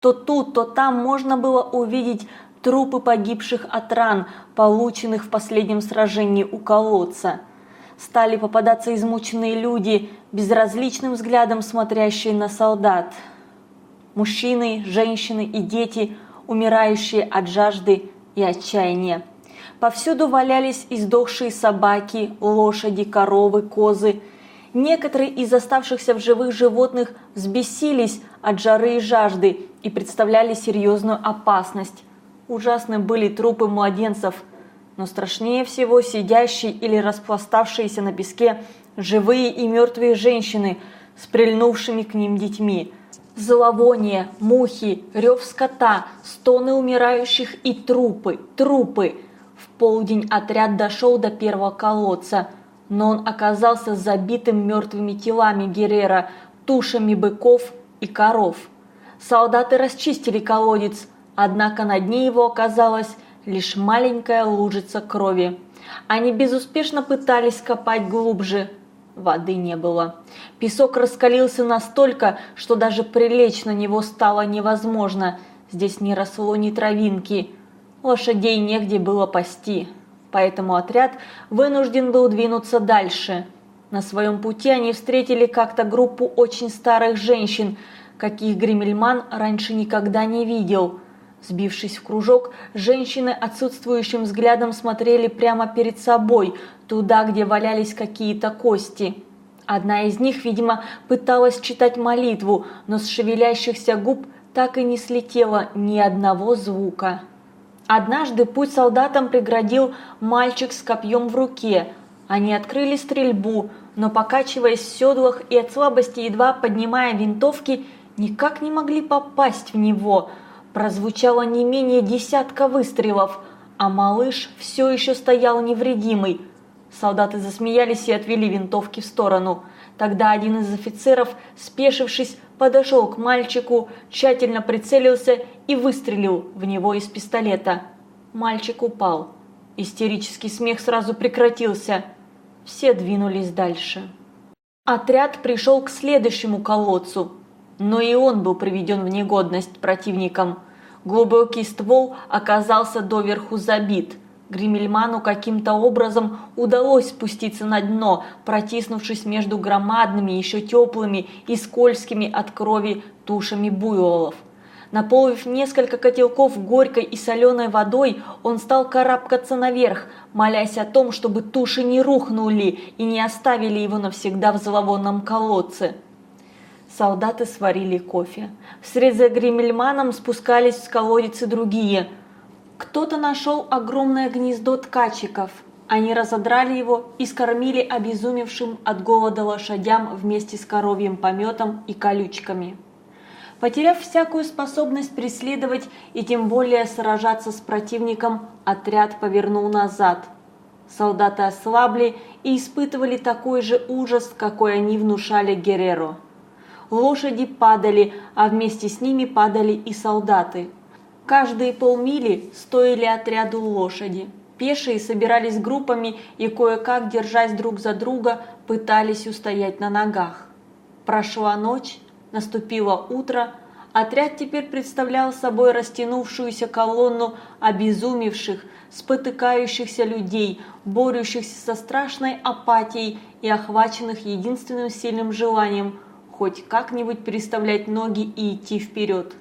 То тут, то там можно было увидеть трупы погибших от ран, полученных в последнем сражении у колодца. Стали попадаться измученные люди, безразличным взглядом смотрящие на солдат. Мужчины, женщины и дети, умирающие от жажды и отчаяния. Повсюду валялись издохшие собаки, лошади, коровы, козы. Некоторые из оставшихся в живых животных взбесились от жары и жажды и представляли серьезную опасность. Ужасны были трупы младенцев, но страшнее всего сидящие или распластавшиеся на песке живые и мертвые женщины с прильнувшими к ним детьми. Зловоние, мухи, рев скота, стоны умирающих и трупы, трупы. В полдень отряд дошел до первого колодца, но он оказался забитым мертвыми телами Геррера, тушами быков и коров. Солдаты расчистили колодец, однако на дне его оказалась лишь маленькая лужица крови. Они безуспешно пытались копать глубже. Воды не было. Песок раскалился настолько, что даже прилечь на него стало невозможно. Здесь не росло ни травинки. Лошадей негде было пасти. Поэтому отряд вынужден был двинуться дальше. На своем пути они встретили как-то группу очень старых женщин – каких Гримельман раньше никогда не видел. Сбившись в кружок, женщины отсутствующим взглядом смотрели прямо перед собой, туда, где валялись какие-то кости. Одна из них, видимо, пыталась читать молитву, но с шевелящихся губ так и не слетело ни одного звука. Однажды путь солдатам преградил мальчик с копьем в руке. Они открыли стрельбу, но покачиваясь в седлах и от слабости едва поднимая винтовки, никак не могли попасть в него. Прозвучало не менее десятка выстрелов, а малыш все еще стоял невредимый. Солдаты засмеялись и отвели винтовки в сторону. Тогда один из офицеров, спешившись, подошел к мальчику, тщательно прицелился и выстрелил в него из пистолета. Мальчик упал. Истерический смех сразу прекратился. Все двинулись дальше. Отряд пришел к следующему колодцу, но и он был приведен в негодность противником. Глубокий ствол оказался доверху забит. Гримельману каким-то образом удалось спуститься на дно, протиснувшись между громадными, еще теплыми и скользкими от крови тушами буйволов. Наполнив несколько котелков горькой и соленой водой, он стал карабкаться наверх, молясь о том, чтобы туши не рухнули и не оставили его навсегда в зловонном колодце. Солдаты сварили кофе. Вслед за Гримельманом спускались в колодец другие. Кто-то нашел огромное гнездо ткачиков. Они разодрали его и скормили обезумевшим от голода лошадям вместе с коровьим пометом и колючками. Потеряв всякую способность преследовать и тем более сражаться с противником, отряд повернул назад. Солдаты ослабли и испытывали такой же ужас, какой они внушали Герреро лошади падали, а вместе с ними падали и солдаты. Каждые полмили стоили отряду лошади. Пешие собирались группами и кое-как, держась друг за друга, пытались устоять на ногах. Прошла ночь, наступило утро, отряд теперь представлял собой растянувшуюся колонну обезумевших, спотыкающихся людей, борющихся со страшной апатией и охваченных единственным сильным желанием – хоть как-нибудь переставлять ноги и идти вперед.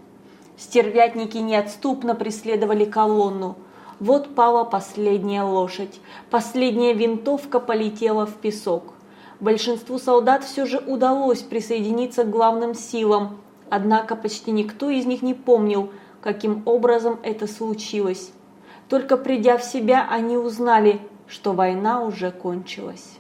Стервятники неотступно преследовали колонну. Вот пала последняя лошадь. Последняя винтовка полетела в песок. Большинству солдат все же удалось присоединиться к главным силам, однако почти никто из них не помнил, каким образом это случилось. Только придя в себя, они узнали, что война уже кончилась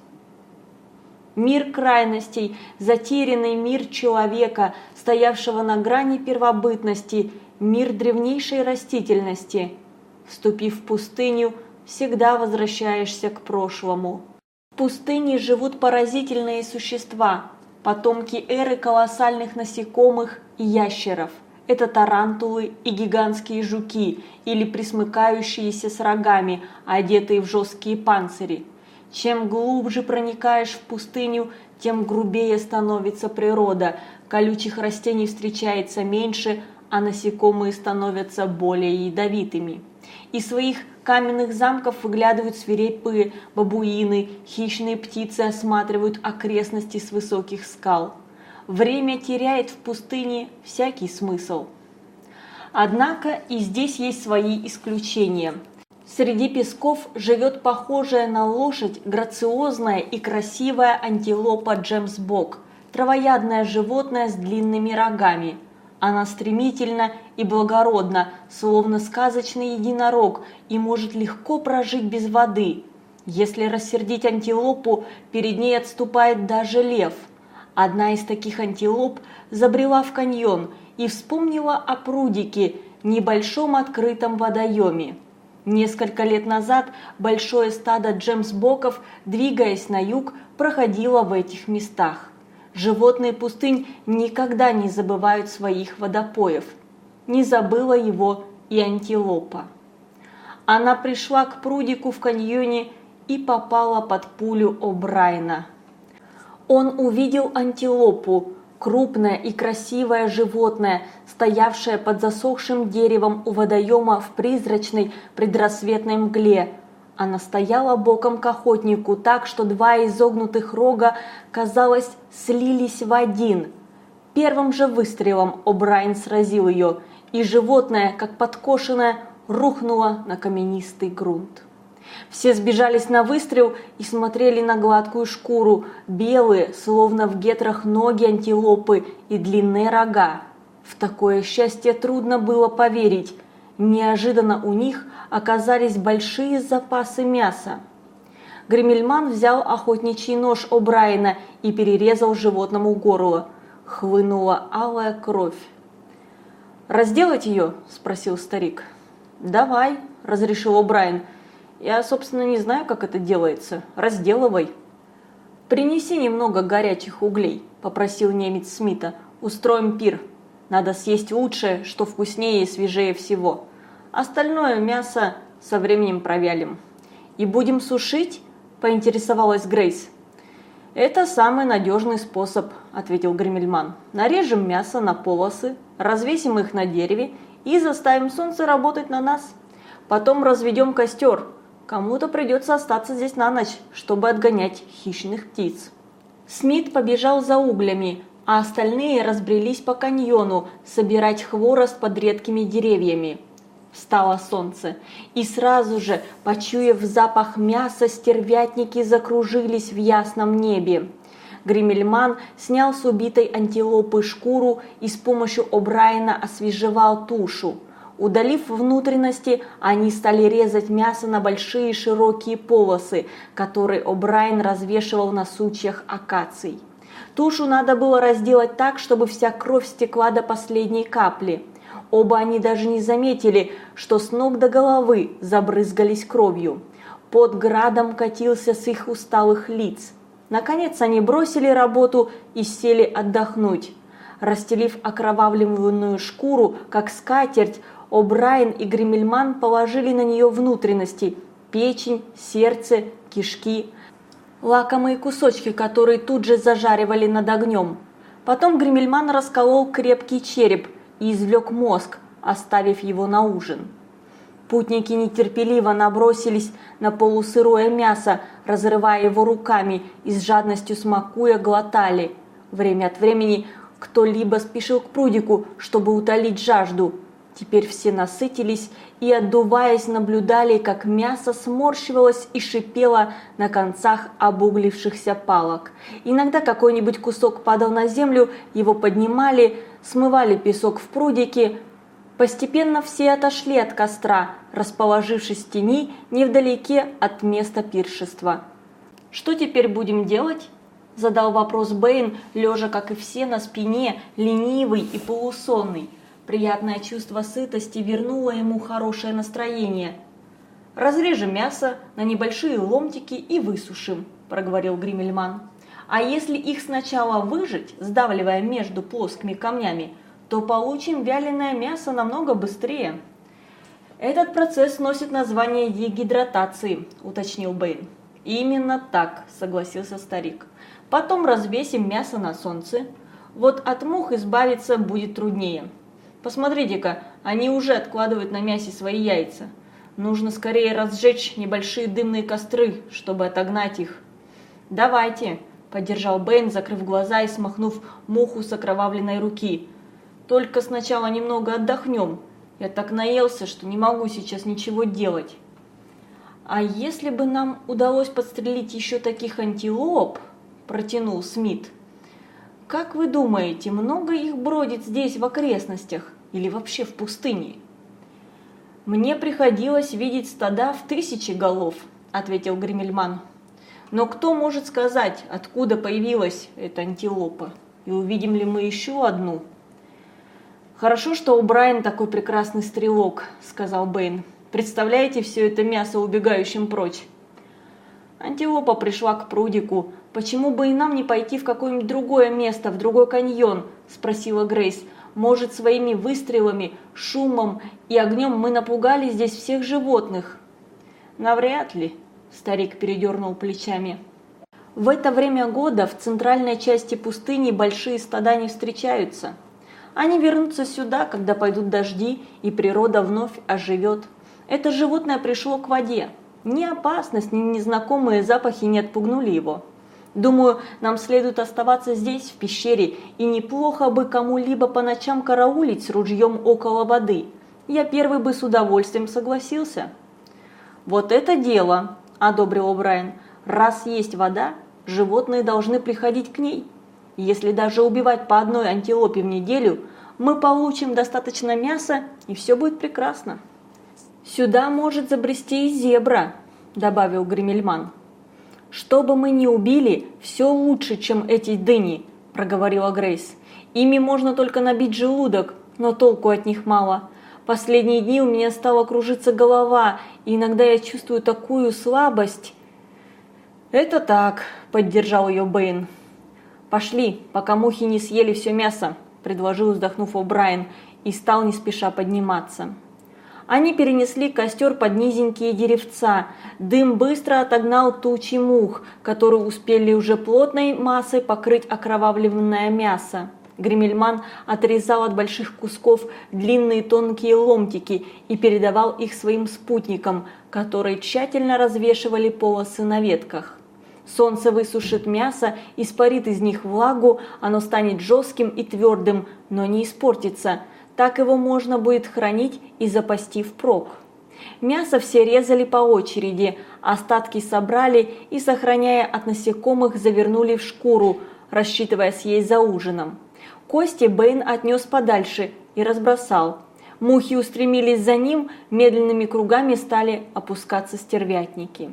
мир крайностей, затерянный мир человека, стоявшего на грани первобытности, мир древнейшей растительности. Вступив в пустыню, всегда возвращаешься к прошлому. В пустыне живут поразительные существа, потомки эры колоссальных насекомых и ящеров. Это тарантулы и гигантские жуки или присмыкающиеся с рогами, одетые в жесткие панцири. Чем глубже проникаешь в пустыню, тем грубее становится природа, колючих растений встречается меньше, а насекомые становятся более ядовитыми. Из своих каменных замков выглядывают свирепые бабуины, хищные птицы осматривают окрестности с высоких скал. Время теряет в пустыне всякий смысл. Однако и здесь есть свои исключения. Среди песков живет похожая на лошадь грациозная и красивая антилопа Джемс Бок, травоядное животное с длинными рогами – она стремительна и благородна, словно сказочный единорог, и может легко прожить без воды. Если рассердить антилопу, перед ней отступает даже лев. Одна из таких антилоп забрела в каньон и вспомнила о прудике, небольшом открытом водоеме. Несколько лет назад большое стадо джемсбоков, двигаясь на юг, проходило в этих местах. Животные пустынь никогда не забывают своих водопоев. Не забыла его и антилопа. Она пришла к прудику в каньоне и попала под пулю О'Брайна. Он увидел антилопу, крупное и красивое животное, стоявшее под засохшим деревом у водоема в призрачной предрассветной мгле – она стояла боком к охотнику так, что два изогнутых рога, казалось, слились в один. Первым же выстрелом О'Брайен сразил ее, и животное, как подкошенное, рухнуло на каменистый грунт. Все сбежались на выстрел и смотрели на гладкую шкуру, белые, словно в гетрах ноги антилопы и длинные рога. В такое счастье трудно было поверить. Неожиданно у них оказались большие запасы мяса. Гремельман взял охотничий нож О'Брайена и перерезал животному горло. Хлынула алая кровь. «Разделать ее?» – спросил старик. «Давай», – разрешил О'Брайен. «Я, собственно, не знаю, как это делается. Разделывай». «Принеси немного горячих углей», – попросил немец Смита. «Устроим пир». Надо съесть лучшее, что вкуснее и свежее всего. Остальное мясо со временем провялим. И будем сушить? Поинтересовалась Грейс. Это самый надежный способ, ответил Гремельман. Нарежем мясо на полосы, развесим их на дереве и заставим солнце работать на нас. Потом разведем костер. Кому-то придется остаться здесь на ночь, чтобы отгонять хищных птиц. Смит побежал за углями, а остальные разбрелись по каньону собирать хворост под редкими деревьями. Встало солнце, и сразу же, почуяв запах мяса, стервятники закружились в ясном небе. Гримельман снял с убитой антилопы шкуру и с помощью О'Брайена освежевал тушу. Удалив внутренности, они стали резать мясо на большие широкие полосы, которые О'Брайен развешивал на сучьях акаций. Тушу надо было разделать так, чтобы вся кровь стекла до последней капли. Оба они даже не заметили, что с ног до головы забрызгались кровью. Под градом катился с их усталых лиц. Наконец они бросили работу и сели отдохнуть. Расстелив окровавленную шкуру, как скатерть, О'Брайен и Гримельман положили на нее внутренности – печень, сердце, кишки, лакомые кусочки, которые тут же зажаривали над огнем. Потом Гримельман расколол крепкий череп и извлек мозг, оставив его на ужин. Путники нетерпеливо набросились на полусырое мясо, разрывая его руками и с жадностью смакуя глотали. Время от времени кто-либо спешил к прудику, чтобы утолить жажду – Теперь все насытились и, отдуваясь, наблюдали, как мясо сморщивалось и шипело на концах обуглившихся палок. Иногда какой-нибудь кусок падал на землю, его поднимали, смывали песок в прудике. Постепенно все отошли от костра, расположившись в тени невдалеке от места пиршества. «Что теперь будем делать?» – задал вопрос Бэйн, лежа, как и все, на спине, ленивый и полусонный. Приятное чувство сытости вернуло ему хорошее настроение. «Разрежем мясо на небольшие ломтики и высушим», – проговорил Гримельман. «А если их сначала выжать, сдавливая между плоскими камнями, то получим вяленое мясо намного быстрее». «Этот процесс носит название дегидратации», – уточнил Бэйн. «Именно так», – согласился старик. «Потом развесим мясо на солнце. Вот от мух избавиться будет труднее. Посмотрите-ка, они уже откладывают на мясе свои яйца. Нужно скорее разжечь небольшие дымные костры, чтобы отогнать их. «Давайте», – поддержал Бэйн, закрыв глаза и смахнув муху с окровавленной руки. «Только сначала немного отдохнем. Я так наелся, что не могу сейчас ничего делать». «А если бы нам удалось подстрелить еще таких антилоп?» – протянул Смит. «Как вы думаете, много их бродит здесь в окрестностях или вообще в пустыне?» «Мне приходилось видеть стада в тысячи голов», – ответил Гримельман. «Но кто может сказать, откуда появилась эта антилопа? И увидим ли мы еще одну?» «Хорошо, что у Брайан такой прекрасный стрелок», – сказал Бэйн. «Представляете все это мясо убегающим прочь?» Антилопа пришла к прудику. «Почему бы и нам не пойти в какое-нибудь другое место, в другой каньон?» – спросила Грейс. Может, своими выстрелами, шумом и огнем мы напугали здесь всех животных? Навряд ли, старик передернул плечами. В это время года в центральной части пустыни большие стада не встречаются. Они вернутся сюда, когда пойдут дожди, и природа вновь оживет. Это животное пришло к воде. Ни опасность, ни незнакомые запахи не отпугнули его. Думаю, нам следует оставаться здесь, в пещере, и неплохо бы кому-либо по ночам караулить с ружьем около воды. Я первый бы с удовольствием согласился». «Вот это дело!» – одобрил Брайан. «Раз есть вода, животные должны приходить к ней. Если даже убивать по одной антилопе в неделю, мы получим достаточно мяса, и все будет прекрасно». «Сюда может забрести и зебра», – добавил Гремельман. «Что бы мы ни убили, все лучше, чем эти дыни», – проговорила Грейс. «Ими можно только набить желудок, но толку от них мало. Последние дни у меня стала кружиться голова, и иногда я чувствую такую слабость». «Это так», – поддержал ее Бэйн. «Пошли, пока мухи не съели все мясо», – предложил, вздохнув О'Брайен, и стал не спеша подниматься. Они перенесли костер под низенькие деревца. Дым быстро отогнал тучи мух, которые успели уже плотной массой покрыть окровавленное мясо. Гремельман отрезал от больших кусков длинные тонкие ломтики и передавал их своим спутникам, которые тщательно развешивали полосы на ветках. Солнце высушит мясо, испарит из них влагу, оно станет жестким и твердым, но не испортится – так его можно будет хранить и запасти впрок. Мясо все резали по очереди, остатки собрали и, сохраняя от насекомых, завернули в шкуру, рассчитывая съесть за ужином. Кости Бэйн отнес подальше и разбросал. Мухи устремились за ним, медленными кругами стали опускаться стервятники.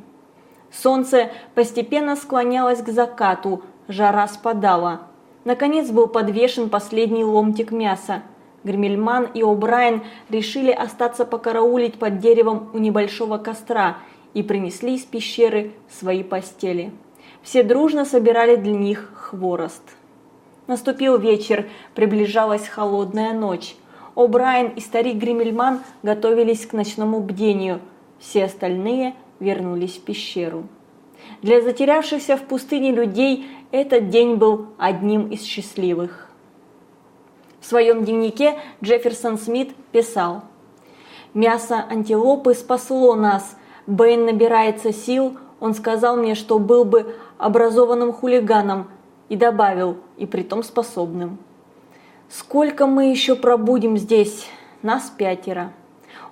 Солнце постепенно склонялось к закату, жара спадала. Наконец был подвешен последний ломтик мяса – Гремельман и О'Брайен решили остаться покараулить под деревом у небольшого костра и принесли из пещеры свои постели. Все дружно собирали для них хворост. Наступил вечер, приближалась холодная ночь. О'Брайен и старик Гремельман готовились к ночному бдению. Все остальные вернулись в пещеру. Для затерявшихся в пустыне людей этот день был одним из счастливых. В своем дневнике Джефферсон Смит писал «Мясо антилопы спасло нас. Бэйн набирается сил. Он сказал мне, что был бы образованным хулиганом, и добавил, и притом способным. Сколько мы еще пробудем здесь? Нас пятеро.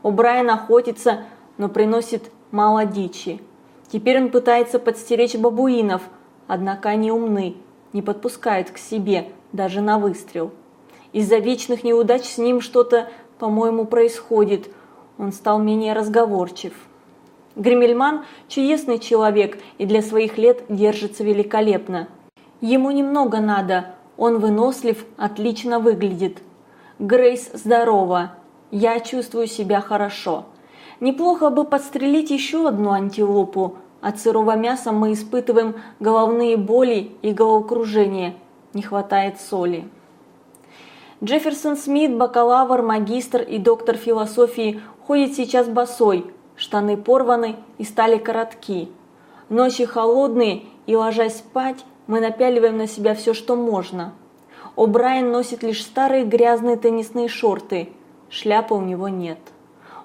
О'Брайен охотится, но приносит мало дичи. Теперь он пытается подстеречь бабуинов, однако они умны, не подпускают к себе даже на выстрел. Из-за вечных неудач с ним что-то, по-моему, происходит. Он стал менее разговорчив. Гремельман – чудесный человек и для своих лет держится великолепно. Ему немного надо, он вынослив, отлично выглядит. Грейс здорова, я чувствую себя хорошо. Неплохо бы подстрелить еще одну антилопу. От сырого мяса мы испытываем головные боли и головокружение. Не хватает соли. Джефферсон Смит, бакалавр, магистр и доктор философии, ходит сейчас босой, штаны порваны и стали коротки. Ночи холодные, и ложась спать, мы напяливаем на себя все, что можно. О'Брайен носит лишь старые грязные теннисные шорты. Шляпы у него нет.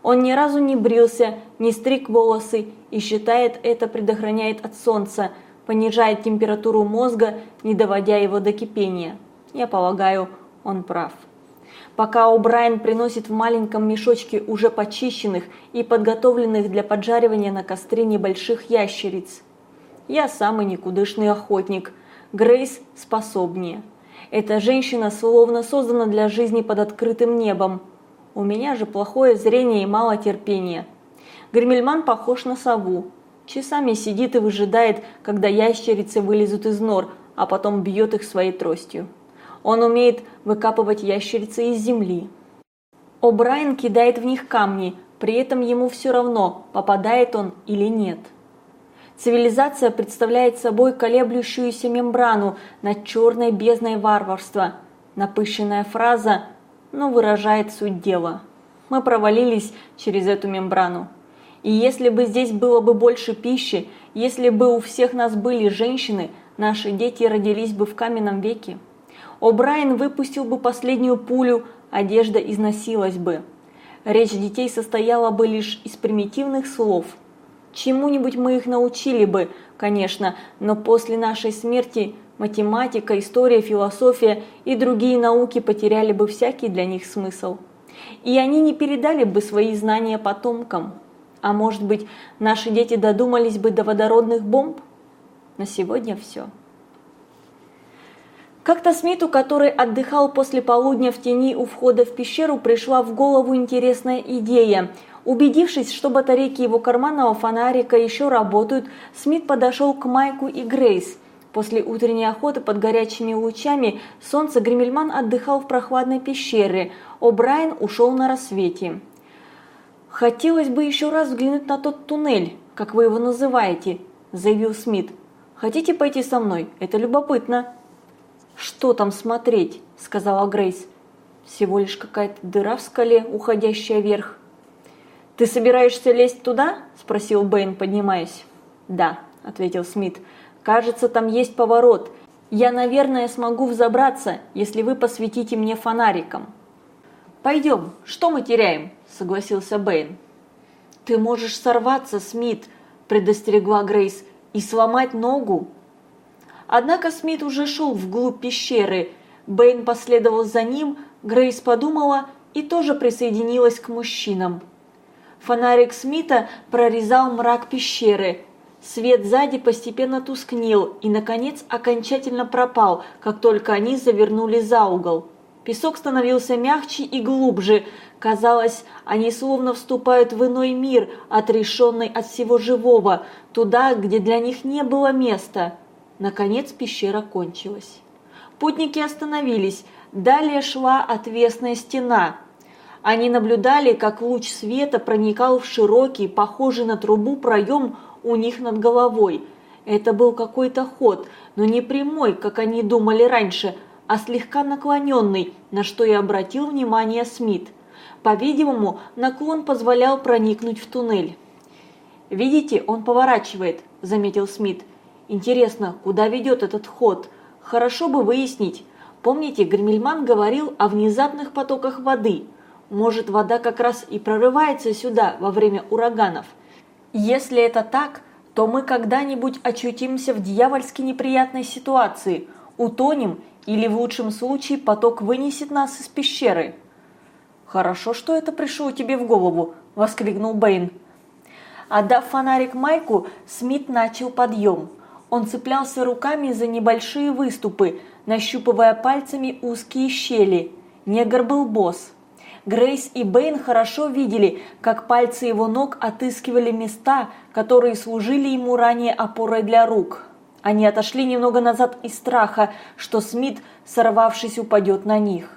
Он ни разу не брился, не стриг волосы и считает это предохраняет от солнца, понижает температуру мозга, не доводя его до кипения. Я полагаю, он прав. Пока О'Брайен приносит в маленьком мешочке уже почищенных и подготовленных для поджаривания на костре небольших ящериц. Я самый никудышный охотник. Грейс способнее. Эта женщина словно создана для жизни под открытым небом. У меня же плохое зрение и мало терпения. Гремельман похож на сову. Часами сидит и выжидает, когда ящерицы вылезут из нор, а потом бьет их своей тростью. Он умеет выкапывать ящерицы из земли. О'Брайен кидает в них камни, при этом ему все равно, попадает он или нет. Цивилизация представляет собой колеблющуюся мембрану над черной бездной варварства. Напыщенная фраза, но выражает суть дела. Мы провалились через эту мембрану. И если бы здесь было бы больше пищи, если бы у всех нас были женщины, наши дети родились бы в каменном веке. О'Брайен выпустил бы последнюю пулю, одежда износилась бы. Речь детей состояла бы лишь из примитивных слов. Чему-нибудь мы их научили бы, конечно, но после нашей смерти математика, история, философия и другие науки потеряли бы всякий для них смысл. И они не передали бы свои знания потомкам. А может быть, наши дети додумались бы до водородных бомб? На сегодня все. Как-то Смиту, который отдыхал после полудня в тени у входа в пещеру, пришла в голову интересная идея. Убедившись, что батарейки его карманного фонарика еще работают, Смит подошел к Майку и Грейс. После утренней охоты под горячими лучами солнца Гримельман отдыхал в прохладной пещере, О'Брайен ушел на рассвете. «Хотелось бы еще раз взглянуть на тот туннель, как вы его называете», – заявил Смит. «Хотите пойти со мной? Это любопытно». «Что там смотреть?» – сказала Грейс. «Всего лишь какая-то дыра в скале, уходящая вверх». «Ты собираешься лезть туда?» – спросил Бэйн, поднимаясь. «Да», – ответил Смит. «Кажется, там есть поворот. Я, наверное, смогу взобраться, если вы посветите мне фонариком». «Пойдем, что мы теряем?» – согласился Бэйн. «Ты можешь сорваться, Смит», – предостерегла Грейс, – «и сломать ногу». Однако Смит уже шел вглубь пещеры. Бэйн последовал за ним, Грейс подумала и тоже присоединилась к мужчинам. Фонарик Смита прорезал мрак пещеры. Свет сзади постепенно тускнел и, наконец, окончательно пропал, как только они завернули за угол. Песок становился мягче и глубже. Казалось, они словно вступают в иной мир, отрешенный от всего живого, туда, где для них не было места. Наконец пещера кончилась. Путники остановились, далее шла отвесная стена. Они наблюдали, как луч света проникал в широкий, похожий на трубу проем у них над головой. Это был какой-то ход, но не прямой, как они думали раньше, а слегка наклоненный, на что и обратил внимание Смит. По-видимому, наклон позволял проникнуть в туннель. «Видите, он поворачивает», – заметил Смит. Интересно, куда ведет этот ход? Хорошо бы выяснить. Помните, Гремельман говорил о внезапных потоках воды. Может, вода как раз и прорывается сюда во время ураганов. Если это так, то мы когда-нибудь очутимся в дьявольски неприятной ситуации, утонем или в лучшем случае поток вынесет нас из пещеры. «Хорошо, что это пришло тебе в голову», – воскликнул Бэйн. Отдав фонарик Майку, Смит начал подъем. Он цеплялся руками за небольшие выступы, нащупывая пальцами узкие щели. Негр был босс. Грейс и Бэйн хорошо видели, как пальцы его ног отыскивали места, которые служили ему ранее опорой для рук. Они отошли немного назад из страха, что Смит, сорвавшись, упадет на них.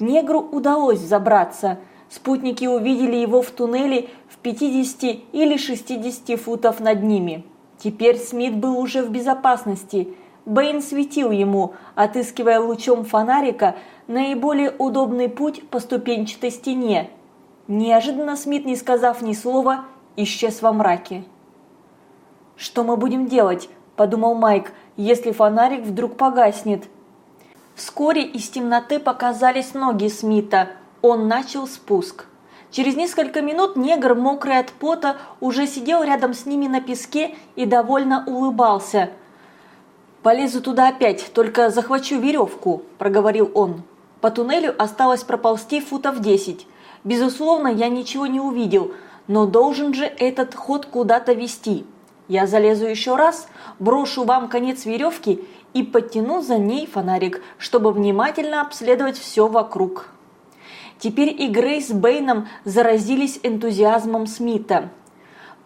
Негру удалось забраться. Спутники увидели его в туннеле в 50 или 60 футов над ними. Теперь Смит был уже в безопасности. Бэйн светил ему, отыскивая лучом фонарика наиболее удобный путь по ступенчатой стене. Неожиданно Смит, не сказав ни слова, исчез во мраке. «Что мы будем делать?» – подумал Майк, – «если фонарик вдруг погаснет». Вскоре из темноты показались ноги Смита. Он начал спуск. Через несколько минут негр, мокрый от пота, уже сидел рядом с ними на песке и довольно улыбался. «Полезу туда опять, только захвачу веревку», – проговорил он. По туннелю осталось проползти футов десять. Безусловно, я ничего не увидел, но должен же этот ход куда-то вести. Я залезу еще раз, брошу вам конец веревки и подтяну за ней фонарик, чтобы внимательно обследовать все вокруг. Теперь и Грейс Бэйном заразились энтузиазмом Смита.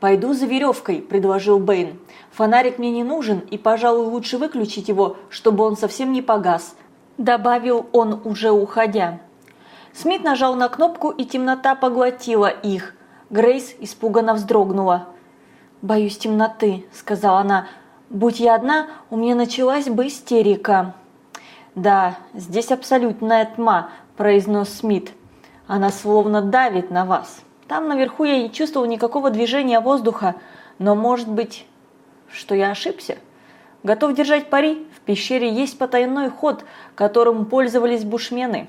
«Пойду за веревкой», – предложил Бэйн. «Фонарик мне не нужен, и, пожалуй, лучше выключить его, чтобы он совсем не погас», – добавил он, уже уходя. Смит нажал на кнопку, и темнота поглотила их. Грейс испуганно вздрогнула. «Боюсь темноты», – сказала она. Будь я одна, у меня началась бы истерика. Да, здесь абсолютная тьма, произнес Смит. Она словно давит на вас. Там наверху я не чувствовал никакого движения воздуха, но может быть, что я ошибся? Готов держать пари, в пещере есть потайной ход, которым пользовались бушмены.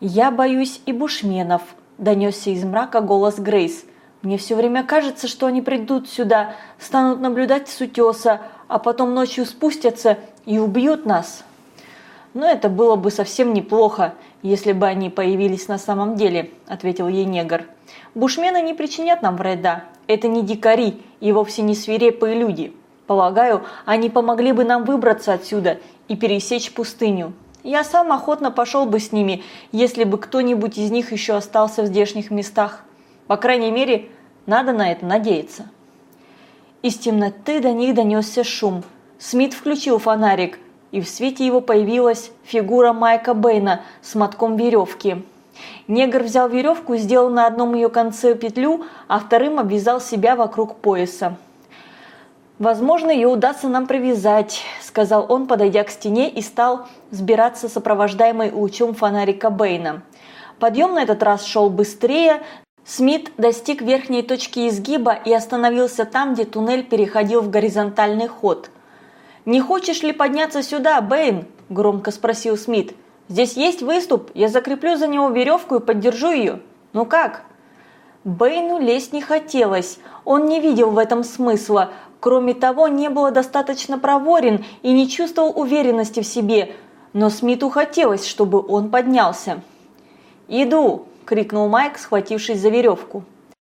Я боюсь и бушменов, донесся из мрака голос Грейс. Мне все время кажется, что они придут сюда, станут наблюдать с утеса, а потом ночью спустятся и убьют нас. Но это было бы совсем неплохо, если бы они появились на самом деле, ответил ей негр. Бушмены не причинят нам вреда. Это не дикари и вовсе не свирепые люди. Полагаю, они помогли бы нам выбраться отсюда и пересечь пустыню. Я сам охотно пошел бы с ними, если бы кто-нибудь из них еще остался в здешних местах. По крайней мере, надо на это надеяться. Из темноты до них донесся шум. Смит включил фонарик, и в свете его появилась фигура Майка Бэйна с мотком веревки. Негр взял веревку, сделал на одном ее конце петлю, а вторым обвязал себя вокруг пояса. «Возможно, ее удастся нам привязать», – сказал он, подойдя к стене и стал сбираться сопровождаемый лучом фонарика Бэйна. Подъем на этот раз шел быстрее, Смит достиг верхней точки изгиба и остановился там, где туннель переходил в горизонтальный ход. «Не хочешь ли подняться сюда, Бэйн?» – громко спросил Смит. «Здесь есть выступ, я закреплю за него веревку и поддержу ее. Ну как?» Бэйну лезть не хотелось, он не видел в этом смысла. Кроме того, не было достаточно проворен и не чувствовал уверенности в себе, но Смиту хотелось, чтобы он поднялся. «Иду!» – крикнул Майк, схватившись за веревку.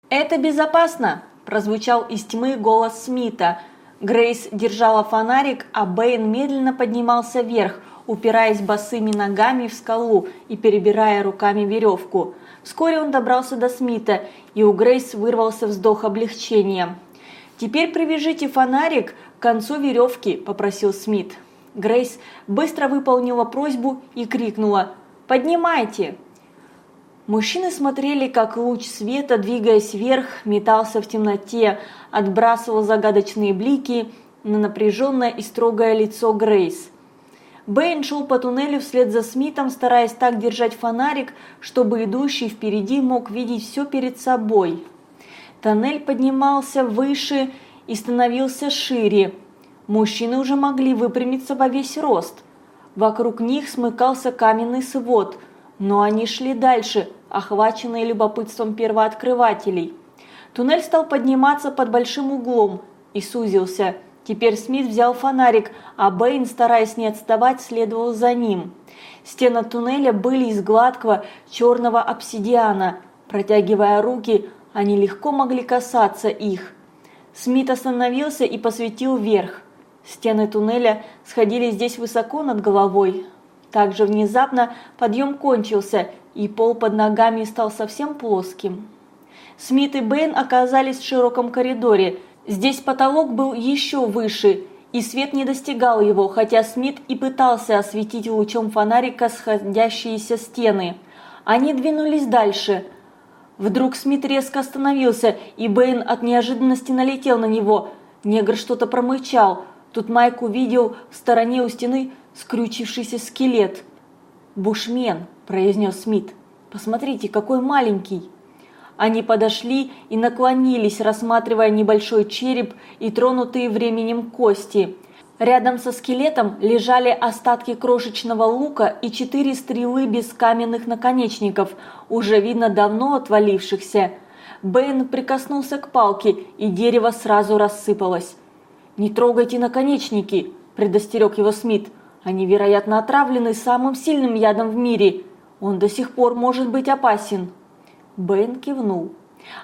«Это безопасно!» – прозвучал из тьмы голос Смита. Грейс держала фонарик, а Бэйн медленно поднимался вверх, упираясь босыми ногами в скалу и перебирая руками веревку. Вскоре он добрался до Смита, и у Грейс вырвался вздох облегчения. «Теперь привяжите фонарик к концу веревки», – попросил Смит. Грейс быстро выполнила просьбу и крикнула «Поднимайте!». Мужчины смотрели, как луч света, двигаясь вверх, метался в темноте, отбрасывал загадочные блики на напряженное и строгое лицо Грейс. Бэйн шел по туннелю вслед за Смитом, стараясь так держать фонарик, чтобы идущий впереди мог видеть все перед собой. Тоннель поднимался выше и становился шире. Мужчины уже могли выпрямиться во весь рост. Вокруг них смыкался каменный свод, но они шли дальше – охваченные любопытством первооткрывателей. Туннель стал подниматься под большим углом и сузился. Теперь Смит взял фонарик, а Бэйн, стараясь не отставать, следовал за ним. Стены туннеля были из гладкого черного обсидиана. Протягивая руки, они легко могли касаться их. Смит остановился и посветил вверх. Стены туннеля сходили здесь высоко над головой. Также внезапно подъем кончился, и пол под ногами стал совсем плоским. Смит и Бэйн оказались в широком коридоре. Здесь потолок был еще выше, и свет не достигал его, хотя Смит и пытался осветить лучом фонарика сходящиеся стены. Они двинулись дальше. Вдруг Смит резко остановился, и Бэйн от неожиданности налетел на него. Негр что-то промычал. Тут Майк увидел в стороне у стены скрючившийся скелет. «Бушмен», произнес Смит. «Посмотрите, какой маленький!» Они подошли и наклонились, рассматривая небольшой череп и тронутые временем кости. Рядом со скелетом лежали остатки крошечного лука и четыре стрелы без каменных наконечников, уже видно давно отвалившихся. Бэйн прикоснулся к палке, и дерево сразу рассыпалось. «Не трогайте наконечники», – предостерег его Смит. «Они, вероятно, отравлены самым сильным ядом в мире. Он до сих пор может быть опасен». Бэйн кивнул.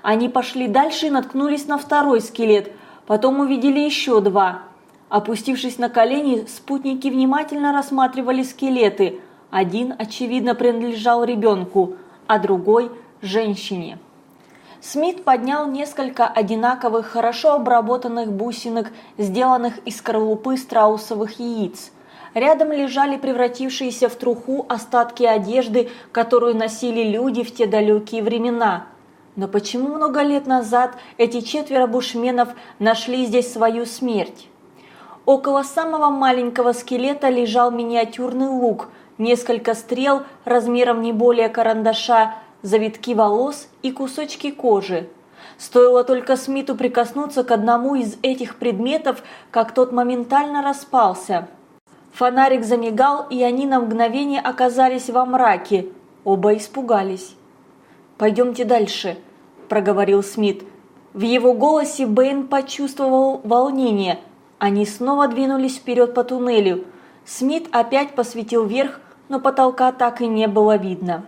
Они пошли дальше и наткнулись на второй скелет, потом увидели еще два – Опустившись на колени, спутники внимательно рассматривали скелеты. Один, очевидно, принадлежал ребенку, а другой – женщине. Смит поднял несколько одинаковых, хорошо обработанных бусинок, сделанных из скорлупы страусовых яиц. Рядом лежали превратившиеся в труху остатки одежды, которую носили люди в те далекие времена. Но почему много лет назад эти четверо бушменов нашли здесь свою смерть? Около самого маленького скелета лежал миниатюрный лук, несколько стрел размером не более карандаша, завитки волос и кусочки кожи. Стоило только Смиту прикоснуться к одному из этих предметов, как тот моментально распался. Фонарик замигал, и они на мгновение оказались во мраке. Оба испугались. «Пойдемте дальше», – проговорил Смит. В его голосе Бэйн почувствовал волнение – они снова двинулись вперед по туннелю. Смит опять посветил вверх, но потолка так и не было видно.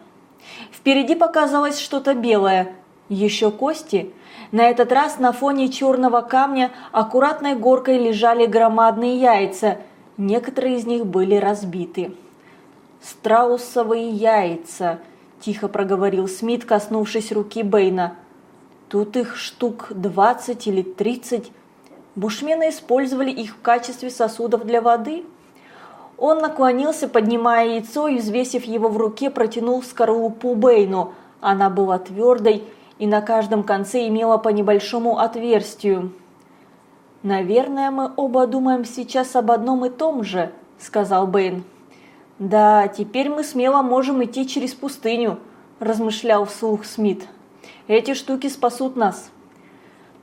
Впереди показалось что-то белое. Еще кости? На этот раз на фоне черного камня аккуратной горкой лежали громадные яйца. Некоторые из них были разбиты. «Страусовые яйца», – тихо проговорил Смит, коснувшись руки Бэйна. «Тут их штук двадцать или тридцать. Бушмены использовали их в качестве сосудов для воды. Он наклонился, поднимая яйцо и, взвесив его в руке, протянул скорлупу Бэйну. Она была твердой и на каждом конце имела по небольшому отверстию. «Наверное, мы оба думаем сейчас об одном и том же», – сказал Бэйн. «Да, теперь мы смело можем идти через пустыню», – размышлял вслух Смит. «Эти штуки спасут нас».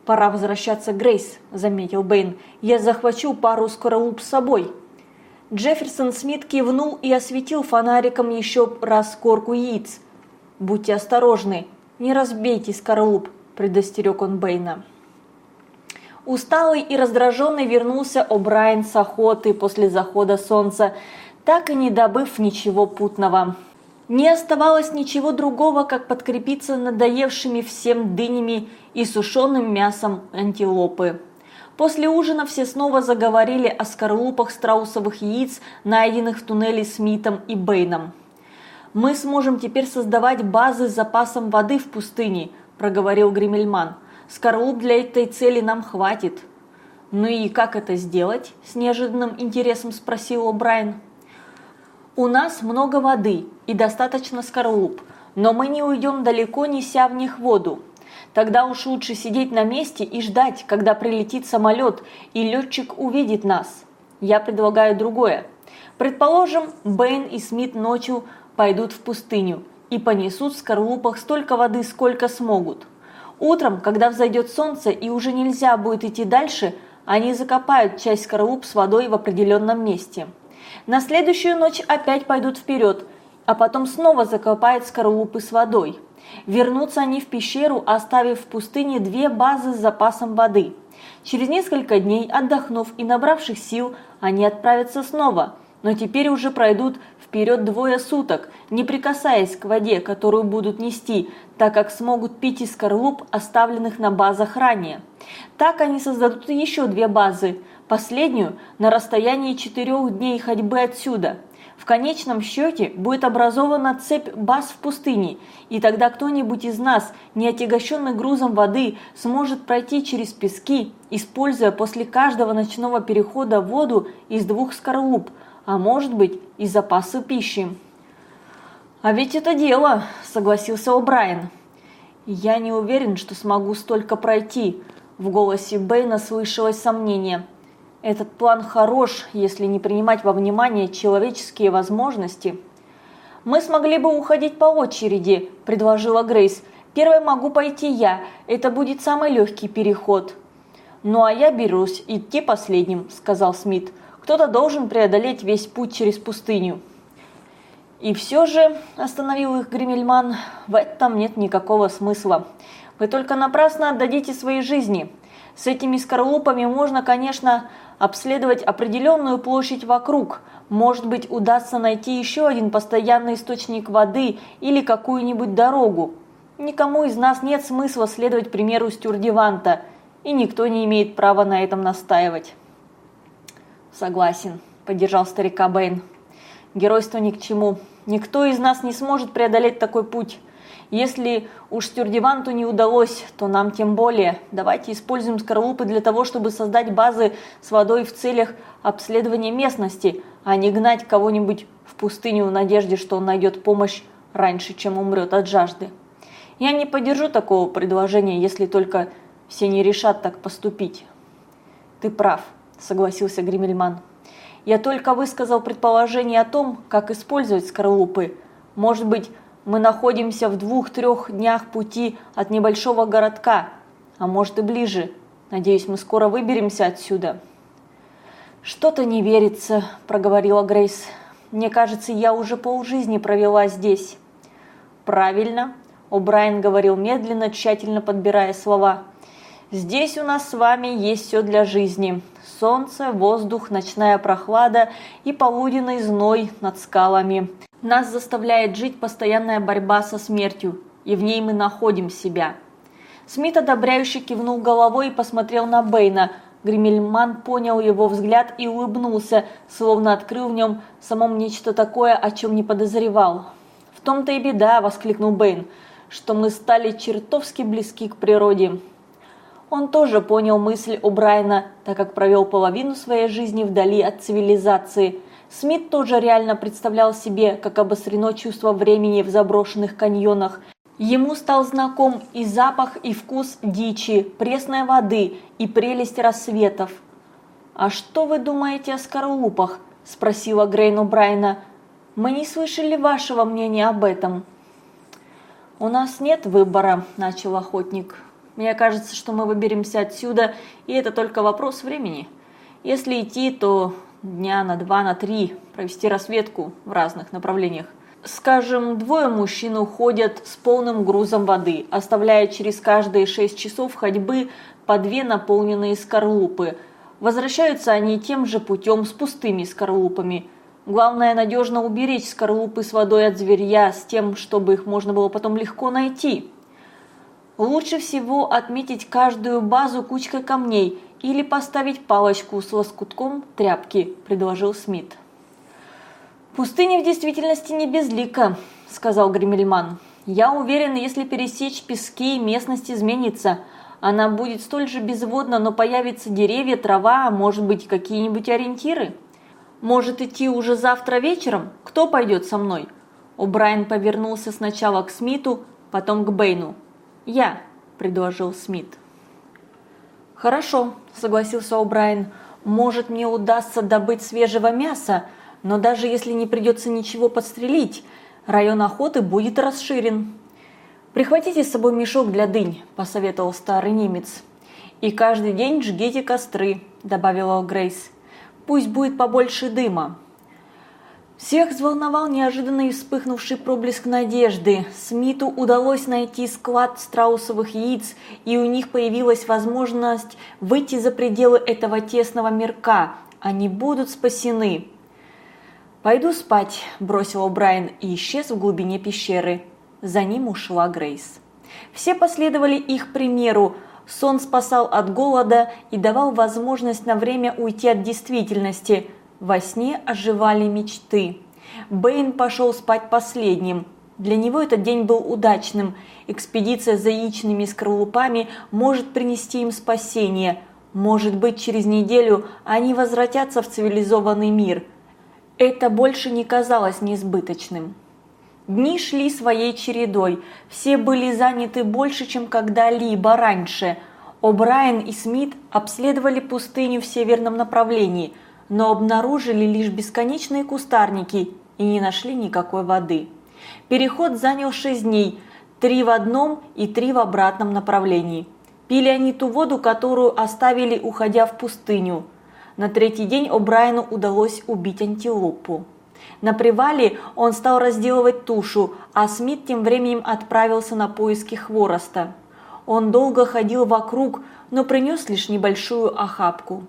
«Пора возвращаться, Грейс», – заметил Бэйн. «Я захвачу пару скорлуп с собой». Джефферсон Смит кивнул и осветил фонариком еще раз корку яиц. «Будьте осторожны, не разбейте скорлуп», – предостерег он Бэйна. Усталый и раздраженный вернулся О'Брайен с охоты после захода солнца, так и не добыв ничего путного. Не оставалось ничего другого, как подкрепиться надоевшими всем дынями и сушеным мясом антилопы. После ужина все снова заговорили о скорлупах страусовых яиц, найденных в туннеле Смитом и Бэйном. «Мы сможем теперь создавать базы с запасом воды в пустыне», – проговорил Гримельман. «Скорлуп для этой цели нам хватит». «Ну и как это сделать?» – с неожиданным интересом спросил О'Брайен. «У нас много воды и достаточно скорлуп, но мы не уйдем далеко, неся в них воду. Тогда уж лучше сидеть на месте и ждать, когда прилетит самолет и летчик увидит нас. Я предлагаю другое. Предположим, Бэйн и Смит ночью пойдут в пустыню и понесут в скорлупах столько воды, сколько смогут. Утром, когда взойдет солнце и уже нельзя будет идти дальше, они закопают часть скорлуп с водой в определенном месте. На следующую ночь опять пойдут вперед, а потом снова закопают скорлупы с водой. Вернутся они в пещеру, оставив в пустыне две базы с запасом воды. Через несколько дней, отдохнув и набравших сил, они отправятся снова, но теперь уже пройдут вперед двое суток, не прикасаясь к воде, которую будут нести, так как смогут пить из скорлуп, оставленных на базах ранее. Так они создадут еще две базы, последнюю на расстоянии четырех дней ходьбы отсюда – в конечном счете будет образована цепь баз в пустыне, и тогда кто-нибудь из нас, не отягощенный грузом воды, сможет пройти через пески, используя после каждого ночного перехода воду из двух скорлуп, а может быть и запасы пищи. «А ведь это дело», – согласился О'Брайен. «Я не уверен, что смогу столько пройти», – в голосе Бэйна слышалось сомнение – этот план хорош, если не принимать во внимание человеческие возможности. «Мы смогли бы уходить по очереди», – предложила Грейс. «Первой могу пойти я, это будет самый легкий переход». «Ну а я берусь идти последним», – сказал Смит. Кто-то должен преодолеть весь путь через пустыню. И все же, остановил их Гримельман, в этом нет никакого смысла. Вы только напрасно отдадите свои жизни. С этими скорлупами можно, конечно, обследовать определенную площадь вокруг. Может быть, удастся найти еще один постоянный источник воды или какую-нибудь дорогу. Никому из нас нет смысла следовать примеру Стюрдеванта, и никто не имеет права на этом настаивать. Согласен, поддержал старика Бэйн. Геройство ни к чему. Никто из нас не сможет преодолеть такой путь. Если уж Стюрдеванту не удалось, то нам тем более. Давайте используем скорлупы для того, чтобы создать базы с водой в целях обследования местности, а не гнать кого-нибудь в пустыню в надежде, что он найдет помощь раньше, чем умрет от жажды. Я не поддержу такого предложения, если только все не решат так поступить. Ты прав, согласился Гримельман. Я только высказал предположение о том, как использовать скорлупы. Может быть, мы находимся в двух-трех днях пути от небольшого городка, а может и ближе. Надеюсь, мы скоро выберемся отсюда. Что-то не верится, проговорила Грейс. Мне кажется, я уже полжизни провела здесь. Правильно, О'Брайен говорил медленно, тщательно подбирая слова. Здесь у нас с вами есть все для жизни солнце, воздух, ночная прохлада и полуденный зной над скалами. Нас заставляет жить постоянная борьба со смертью, и в ней мы находим себя. Смит одобряюще кивнул головой и посмотрел на Бэйна. Гримельман понял его взгляд и улыбнулся, словно открыл в нем самом нечто такое, о чем не подозревал. «В том-то и беда!» – воскликнул Бэйн, – «что мы стали чертовски близки к природе. Он тоже понял мысль у Брайана, так как провел половину своей жизни вдали от цивилизации. Смит тоже реально представлял себе, как обострено чувство времени в заброшенных каньонах. Ему стал знаком и запах, и вкус дичи, пресной воды и прелесть рассветов. «А что вы думаете о скорлупах?» – спросила Грейн у Брайана. «Мы не слышали вашего мнения об этом». «У нас нет выбора», – начал охотник. Мне кажется, что мы выберемся отсюда, и это только вопрос времени. Если идти, то дня на два, на три провести разведку в разных направлениях. Скажем, двое мужчин уходят с полным грузом воды, оставляя через каждые шесть часов ходьбы по две наполненные скорлупы. Возвращаются они тем же путем с пустыми скорлупами. Главное надежно уберечь скорлупы с водой от зверья, с тем, чтобы их можно было потом легко найти. Лучше всего отметить каждую базу кучкой камней или поставить палочку с лоскутком тряпки, предложил Смит. Пустыня в действительности не безлика, сказал Гремельман. Я уверен, если пересечь пески, местность изменится. Она будет столь же безводна, но появятся деревья, трава, а может быть какие-нибудь ориентиры. Может идти уже завтра вечером? Кто пойдет со мной? О'Брайен повернулся сначала к Смиту, потом к Бэйну. «Я», – предложил Смит. «Хорошо», – согласился О'Брайен. «Может, мне удастся добыть свежего мяса, но даже если не придется ничего подстрелить, район охоты будет расширен». «Прихватите с собой мешок для дынь», – посоветовал старый немец. «И каждый день жгите костры», – добавила Грейс. «Пусть будет побольше дыма». Всех взволновал неожиданно вспыхнувший проблеск надежды. Смиту удалось найти склад страусовых яиц, и у них появилась возможность выйти за пределы этого тесного мирка. Они будут спасены. «Пойду спать», – бросил Брайан и исчез в глубине пещеры. За ним ушла Грейс. Все последовали их примеру. Сон спасал от голода и давал возможность на время уйти от действительности – во сне оживали мечты. Бэйн пошел спать последним. Для него этот день был удачным. Экспедиция за яичными скорлупами может принести им спасение. Может быть, через неделю они возвратятся в цивилизованный мир. Это больше не казалось несбыточным. Дни шли своей чередой. Все были заняты больше, чем когда-либо раньше. О'Брайен и Смит обследовали пустыню в северном направлении – но обнаружили лишь бесконечные кустарники и не нашли никакой воды. Переход занял шесть дней, три в одном и три в обратном направлении. Пили они ту воду, которую оставили, уходя в пустыню. На третий день О'Брайену удалось убить антилопу. На привале он стал разделывать тушу, а Смит тем временем отправился на поиски хвороста. Он долго ходил вокруг, но принес лишь небольшую охапку.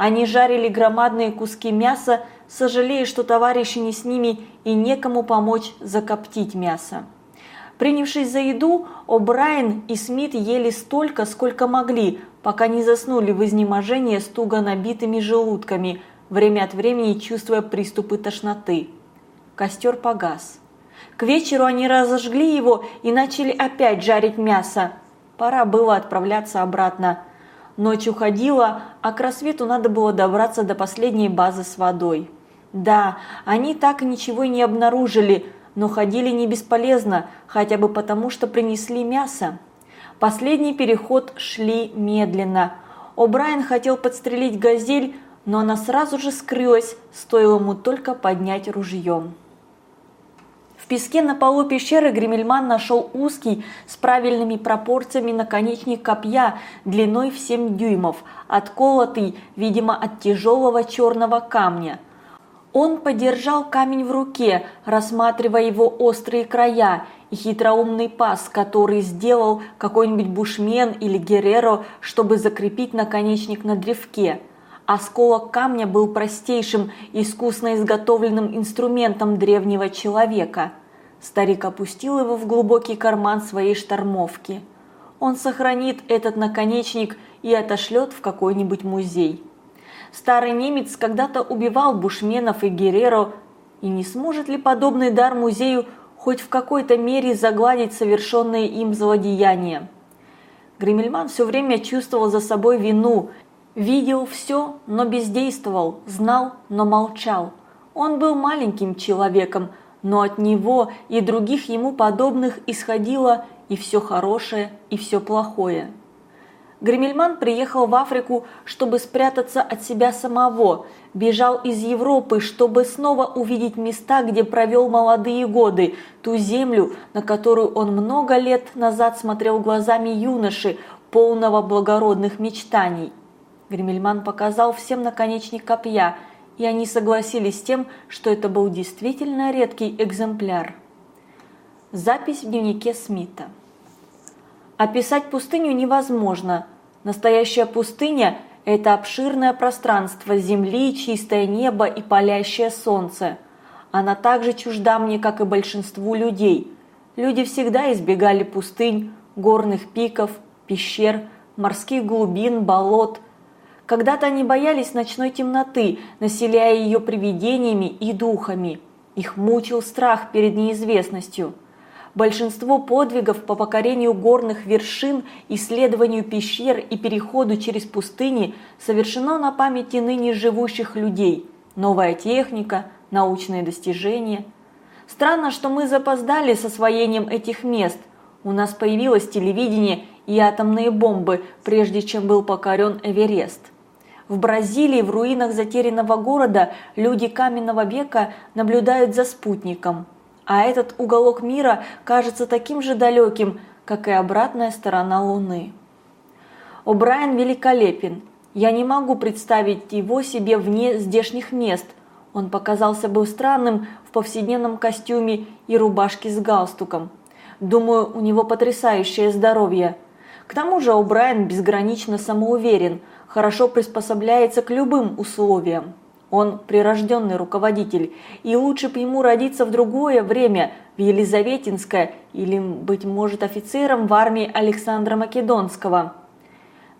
Они жарили громадные куски мяса, сожалея, что товарищи не с ними и некому помочь закоптить мясо. Принявшись за еду, О'Брайен и Смит ели столько, сколько могли, пока не заснули в изнеможении с туго набитыми желудками, время от времени чувствуя приступы тошноты. Костер погас. К вечеру они разожгли его и начали опять жарить мясо. Пора было отправляться обратно. Ночь уходила, а к рассвету надо было добраться до последней базы с водой. Да, они так ничего и не обнаружили, но ходили не бесполезно, хотя бы потому, что принесли мясо. Последний переход шли медленно. О'Брайен хотел подстрелить газель, но она сразу же скрылась, стоило ему только поднять ружье. В песке на полу пещеры Гремельман нашел узкий, с правильными пропорциями наконечник копья длиной в 7 дюймов, отколотый, видимо, от тяжелого черного камня. Он подержал камень в руке, рассматривая его острые края, и хитроумный пас, который сделал какой-нибудь бушмен или гереро, чтобы закрепить наконечник на древке. Осколок камня был простейшим, искусно изготовленным инструментом древнего человека. Старик опустил его в глубокий карман своей штормовки. Он сохранит этот наконечник и отошлет в какой-нибудь музей. Старый немец когда-то убивал бушменов и гереро, и не сможет ли подобный дар музею хоть в какой-то мере загладить совершенные им злодеяния? Гремельман все время чувствовал за собой вину Видел все, но бездействовал, знал, но молчал. Он был маленьким человеком, но от него и других ему подобных исходило и все хорошее, и все плохое. Гремельман приехал в Африку, чтобы спрятаться от себя самого, бежал из Европы, чтобы снова увидеть места, где провел молодые годы, ту землю, на которую он много лет назад смотрел глазами юноши, полного благородных мечтаний. Гремельман показал всем наконечник копья, и они согласились с тем, что это был действительно редкий экземпляр. Запись в дневнике Смита. Описать пустыню невозможно. Настоящая пустыня – это обширное пространство земли, чистое небо и палящее солнце. Она также чужда мне, как и большинству людей. Люди всегда избегали пустынь, горных пиков, пещер, морских глубин, болот – когда-то они боялись ночной темноты, населяя ее привидениями и духами. Их мучил страх перед неизвестностью. Большинство подвигов по покорению горных вершин, исследованию пещер и переходу через пустыни совершено на памяти ныне живущих людей. Новая техника, научные достижения. Странно, что мы запоздали с освоением этих мест. У нас появилось телевидение и атомные бомбы, прежде чем был покорен Эверест. В Бразилии, в руинах затерянного города, люди каменного века наблюдают за спутником. А этот уголок мира кажется таким же далеким, как и обратная сторона Луны. О'Брайен великолепен. Я не могу представить его себе вне здешних мест. Он показался бы странным в повседневном костюме и рубашке с галстуком. Думаю, у него потрясающее здоровье. К тому же О'Брайен безгранично самоуверен – хорошо приспособляется к любым условиям. Он прирожденный руководитель, и лучше бы ему родиться в другое время, в Елизаветинское, или, быть может, офицером в армии Александра Македонского.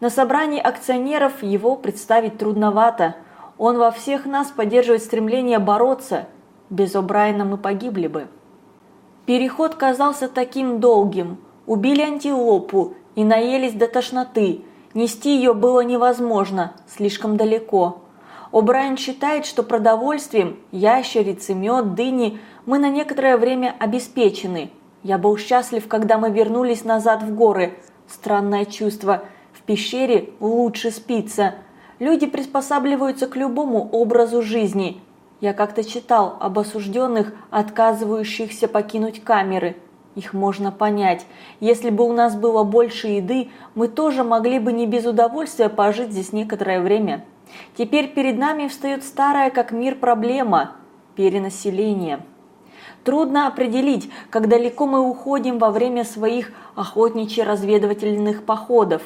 На собрании акционеров его представить трудновато. Он во всех нас поддерживает стремление бороться. Без О'Брайена мы погибли бы. Переход казался таким долгим. Убили антилопу и наелись до тошноты – Нести ее было невозможно, слишком далеко. О'Брайен считает, что продовольствием, ящерицы, мед, дыни мы на некоторое время обеспечены. Я был счастлив, когда мы вернулись назад в горы. Странное чувство. В пещере лучше спится. Люди приспосабливаются к любому образу жизни. Я как-то читал об осужденных, отказывающихся покинуть камеры – их можно понять. Если бы у нас было больше еды, мы тоже могли бы не без удовольствия пожить здесь некоторое время. Теперь перед нами встает старая как мир проблема – перенаселение. Трудно определить, как далеко мы уходим во время своих охотничьи-разведывательных походов.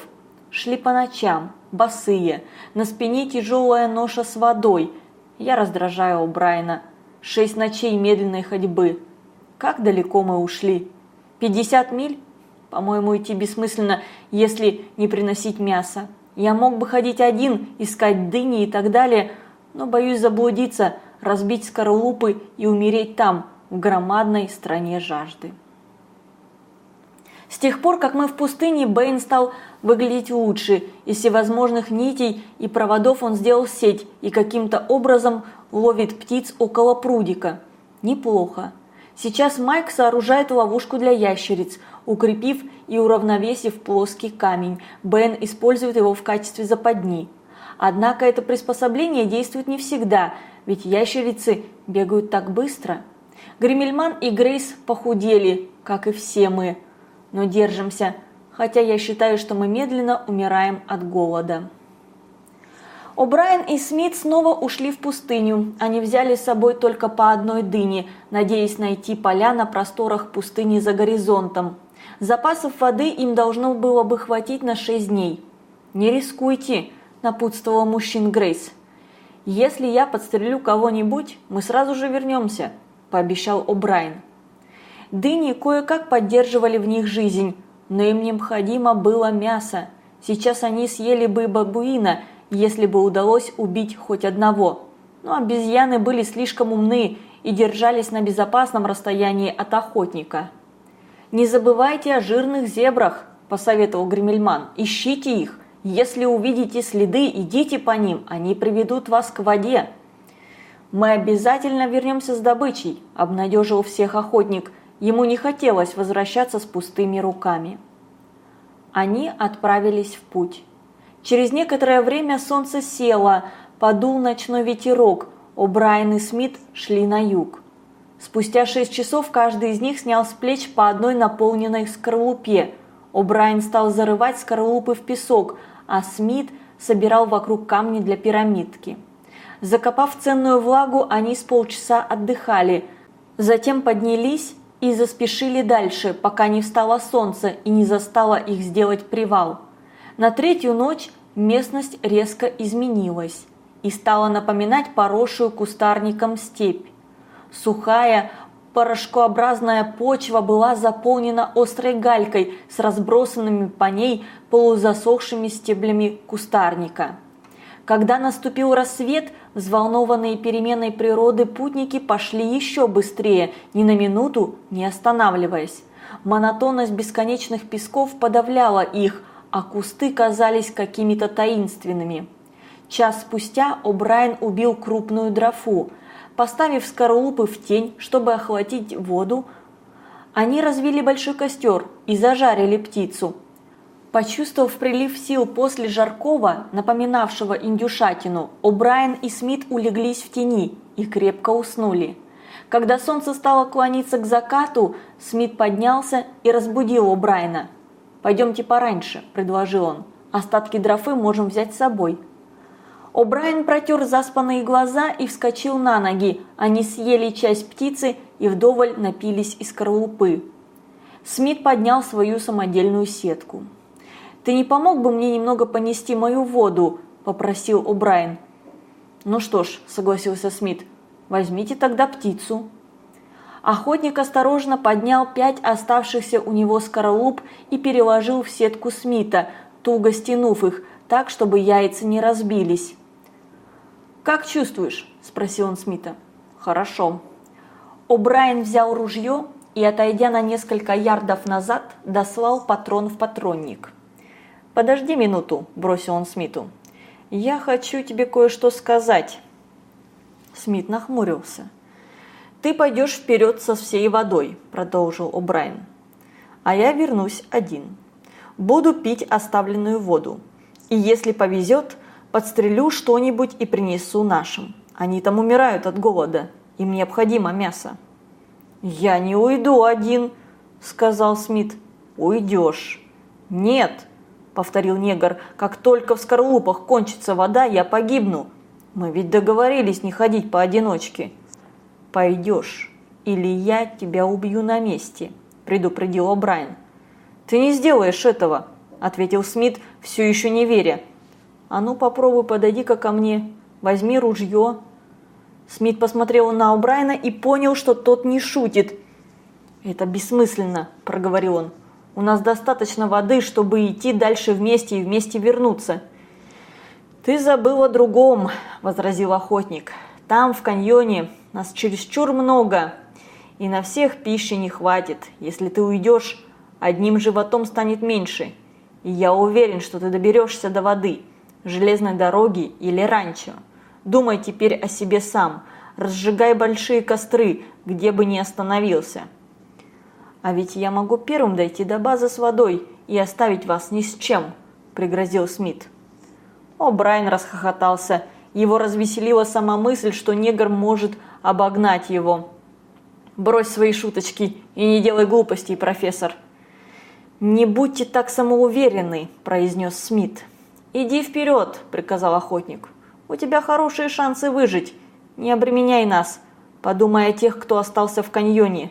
Шли по ночам, босые, на спине тяжелая ноша с водой. Я раздражаю у Брайана. Шесть ночей медленной ходьбы. Как далеко мы ушли? 50 миль? По-моему, идти бессмысленно, если не приносить мясо. Я мог бы ходить один, искать дыни и так далее, но боюсь заблудиться, разбить скорлупы и умереть там, в громадной стране жажды. С тех пор, как мы в пустыне, Бэйн стал выглядеть лучше. Из всевозможных нитей и проводов он сделал сеть и каким-то образом ловит птиц около прудика. Неплохо. Сейчас Майк сооружает ловушку для ящериц, укрепив и уравновесив плоский камень. Бен использует его в качестве западни. Однако это приспособление действует не всегда, ведь ящерицы бегают так быстро. Гримельман и Грейс похудели, как и все мы, но держимся, хотя я считаю, что мы медленно умираем от голода. О'Брайен и Смит снова ушли в пустыню. Они взяли с собой только по одной дыне, надеясь найти поля на просторах пустыни за горизонтом. Запасов воды им должно было бы хватить на шесть дней. «Не рискуйте», – напутствовала мужчин Грейс. «Если я подстрелю кого-нибудь, мы сразу же вернемся», – пообещал О'Брайен. Дыни кое-как поддерживали в них жизнь, но им необходимо было мясо. Сейчас они съели бы бабуина – если бы удалось убить хоть одного. Но обезьяны были слишком умны и держались на безопасном расстоянии от охотника. «Не забывайте о жирных зебрах», – посоветовал Гремельман. «Ищите их. Если увидите следы, идите по ним, они приведут вас к воде». «Мы обязательно вернемся с добычей», – обнадежил всех охотник. Ему не хотелось возвращаться с пустыми руками. Они отправились в путь. Через некоторое время солнце село, подул ночной ветерок, О'Брайен и Смит шли на юг. Спустя шесть часов каждый из них снял с плеч по одной наполненной скорлупе. О'Брайен стал зарывать скорлупы в песок, а Смит собирал вокруг камни для пирамидки. Закопав ценную влагу, они с полчаса отдыхали. Затем поднялись и заспешили дальше, пока не встало солнце и не застало их сделать привал. На третью ночь местность резко изменилась и стала напоминать поросшую кустарником степь. Сухая, порошкообразная почва была заполнена острой галькой с разбросанными по ней полузасохшими стеблями кустарника. Когда наступил рассвет, взволнованные переменой природы путники пошли еще быстрее, ни на минуту не останавливаясь. Монотонность бесконечных песков подавляла их – а кусты казались какими-то таинственными. Час спустя О'Брайен убил крупную дрофу. Поставив скорлупы в тень, чтобы охватить воду, они развели большой костер и зажарили птицу. Почувствовав прилив сил после жаркого, напоминавшего индюшатину, О'Брайен и Смит улеглись в тени и крепко уснули. Когда солнце стало клониться к закату, Смит поднялся и разбудил О'Брайена. «Пойдемте пораньше», – предложил он. «Остатки дрофы можем взять с собой». О'Брайен протер заспанные глаза и вскочил на ноги. Они съели часть птицы и вдоволь напились из скорлупы. Смит поднял свою самодельную сетку. «Ты не помог бы мне немного понести мою воду?» – попросил О'Брайен. «Ну что ж», – согласился Смит, – «возьмите тогда птицу». Охотник осторожно поднял пять оставшихся у него скорлуп и переложил в сетку Смита, туго стянув их, так, чтобы яйца не разбились. «Как чувствуешь?» – спросил он Смита. «Хорошо». О'Брайен взял ружье и, отойдя на несколько ярдов назад, дослал патрон в патронник. «Подожди минуту», – бросил он Смиту. «Я хочу тебе кое-что сказать». Смит нахмурился. «Ты пойдешь вперед со всей водой», – продолжил О'Брайен. «А я вернусь один. Буду пить оставленную воду. И если повезет, подстрелю что-нибудь и принесу нашим. Они там умирают от голода. Им необходимо мясо». «Я не уйду один», – сказал Смит. «Уйдешь». «Нет». повторил негр. «Как только в скорлупах кончится вода, я погибну. Мы ведь договорились не ходить поодиночке». «Пойдешь, или я тебя убью на месте», – предупредил О'Брайен. «Ты не сделаешь этого», – ответил Смит, все еще не веря. «А ну попробуй подойди-ка ко мне, возьми ружье». Смит посмотрел на О'Брайена и понял, что тот не шутит. «Это бессмысленно», – проговорил он. У нас достаточно воды, чтобы идти дальше вместе и вместе вернуться». «Ты забыл о другом», – возразил охотник. «Там, в каньоне, нас чересчур много, и на всех пищи не хватит. Если ты уйдешь, одним животом станет меньше. И я уверен, что ты доберешься до воды, железной дороги или ранчо. Думай теперь о себе сам, разжигай большие костры, где бы ни остановился». «А ведь я могу первым дойти до базы с водой и оставить вас ни с чем», – пригрозил Смит. О, Брайан расхохотался. Его развеселила сама мысль, что негр может обогнать его. «Брось свои шуточки и не делай глупостей, профессор». «Не будьте так самоуверенны», – произнес Смит. «Иди вперед», – приказал охотник. «У тебя хорошие шансы выжить. Не обременяй нас. Подумай о тех, кто остался в каньоне.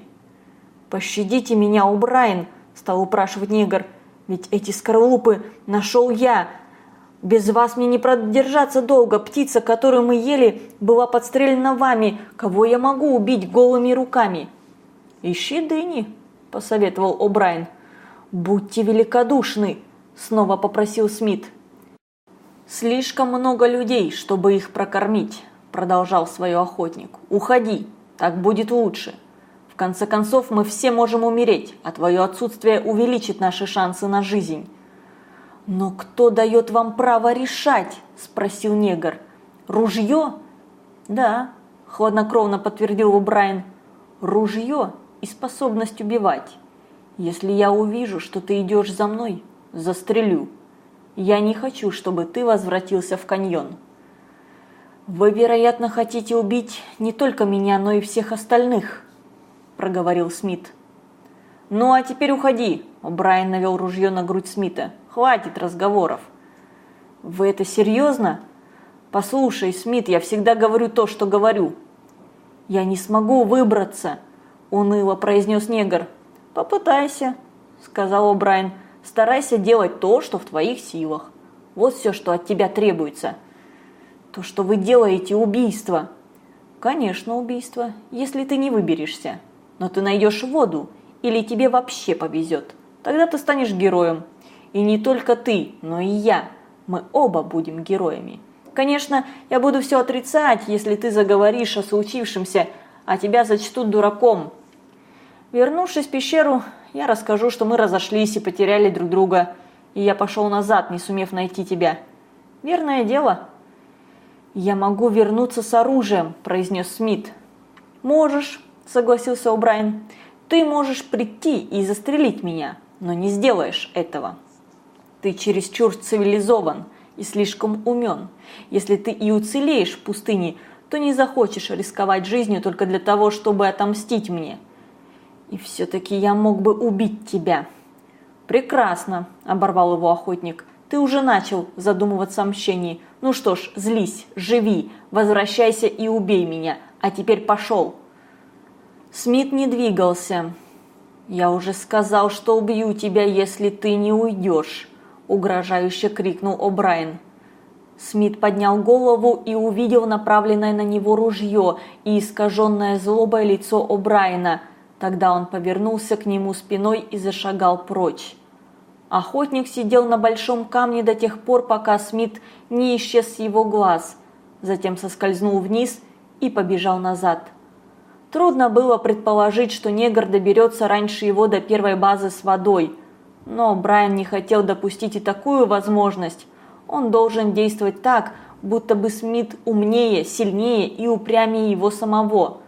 «Пощадите меня, Убрайн!» – стал упрашивать негр. «Ведь эти скорлупы нашел я. Без вас мне не продержаться долго. Птица, которую мы ели, была подстрелена вами. Кого я могу убить голыми руками?» «Ищи дыни», – посоветовал О'Брайен. «Будьте великодушны», – снова попросил Смит. «Слишком много людей, чтобы их прокормить», – продолжал свой охотник. «Уходи, так будет лучше». В конце концов, мы все можем умереть, а твое отсутствие увеличит наши шансы на жизнь. «Но кто дает вам право решать?» – спросил негр. «Ружье?» «Да», – хладнокровно подтвердил Брайан. «Ружье и способность убивать. Если я увижу, что ты идешь за мной, застрелю. Я не хочу, чтобы ты возвратился в каньон». «Вы, вероятно, хотите убить не только меня, но и всех остальных», – проговорил Смит. «Ну а теперь уходи!» – Брайан навел ружье на грудь Смита. «Хватит разговоров!» «Вы это серьезно?» «Послушай, Смит, я всегда говорю то, что говорю». «Я не смогу выбраться», – уныло произнес негр. «Попытайся», – сказал О'Брайен. «Старайся делать то, что в твоих силах. Вот все, что от тебя требуется». «То, что вы делаете, убийство». «Конечно, убийство, если ты не выберешься» но ты найдешь воду, или тебе вообще повезет. Тогда ты станешь героем. И не только ты, но и я. Мы оба будем героями. Конечно, я буду все отрицать, если ты заговоришь о случившемся, а тебя зачтут дураком. Вернувшись в пещеру, я расскажу, что мы разошлись и потеряли друг друга, и я пошел назад, не сумев найти тебя. Верное дело. Я могу вернуться с оружием, произнес Смит. Можешь, – согласился О'Брайен. «Ты можешь прийти и застрелить меня, но не сделаешь этого. Ты чересчур цивилизован и слишком умен. Если ты и уцелеешь в пустыне, то не захочешь рисковать жизнью только для того, чтобы отомстить мне. И все-таки я мог бы убить тебя». «Прекрасно», – оборвал его охотник. «Ты уже начал задумываться о мщении. Ну что ж, злись, живи, возвращайся и убей меня. А теперь пошел». Смит не двигался. «Я уже сказал, что убью тебя, если ты не уйдешь», – угрожающе крикнул О'Брайен. Смит поднял голову и увидел направленное на него ружье и искаженное злобое лицо О'Брайена. Тогда он повернулся к нему спиной и зашагал прочь. Охотник сидел на большом камне до тех пор, пока Смит не исчез с его глаз. Затем соскользнул вниз и побежал назад. Трудно было предположить, что негр доберется раньше его до первой базы с водой. Но Брайан не хотел допустить и такую возможность. Он должен действовать так, будто бы Смит умнее, сильнее и упрямее его самого.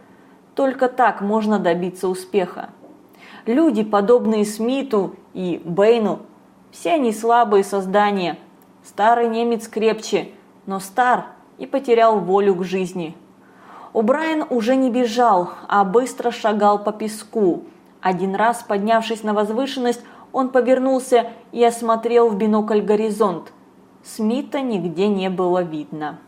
Только так можно добиться успеха. Люди, подобные Смиту и Бэйну, все они слабые создания. Старый немец крепче, но стар и потерял волю к жизни. О'Брайен уже не бежал, а быстро шагал по песку. Один раз, поднявшись на возвышенность, Он повернулся и осмотрел в бинокль горизонт. Смита нигде не было видно.